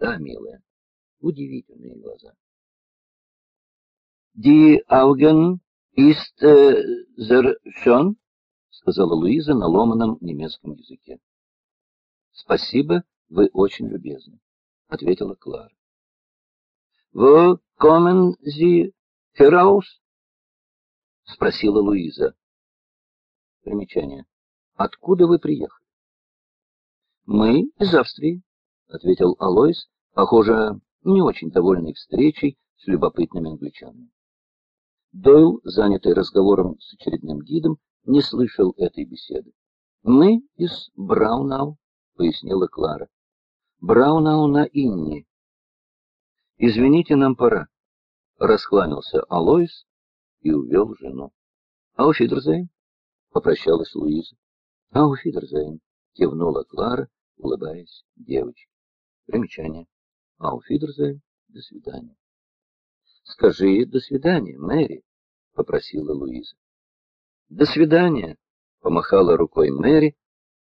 Да, милая. Удивительные глаза. Die Augen ist äh, sehr schön, сказала Луиза на ломаном немецком языке. Спасибо, вы очень любезны, ответила Клара. Wo kommen Sie heraus? спросила Луиза. Примечание. Откуда вы приехали? Мы из Австрии, ответил Алойс, похоже, не очень довольный встречей с любопытными англичанами. Дойл, занятый разговором с очередным гидом, не слышал этой беседы. Мы из Браунау, пояснила Клара. Браунау на Инне. Извините, нам пора. Раскланялся Алойс и увел жену. Ауфидерзейн, попрощалась Луиза. Ауфидерзейн, кивнула Клара, улыбаясь девочке. Примечание. Ауфидерзейн, до свидания. Скажи «до свидания», Мэри, — попросила Луиза. «До свидания», — помахала рукой Мэри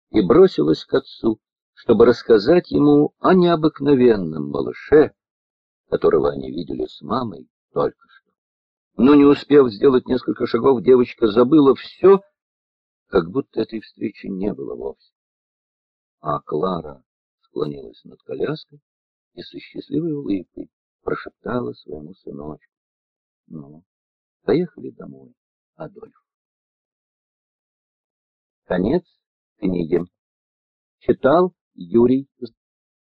и бросилась к отцу, чтобы рассказать ему о необыкновенном малыше, которого они видели с мамой только что. Но не успев сделать несколько шагов, девочка забыла все, как будто этой встречи не было вовсе. А Клара склонилась над коляской и со счастливой улыбкой прошептала своему сыночку. Ну, поехали домой, Адольф. Конец книги. Читал Юрий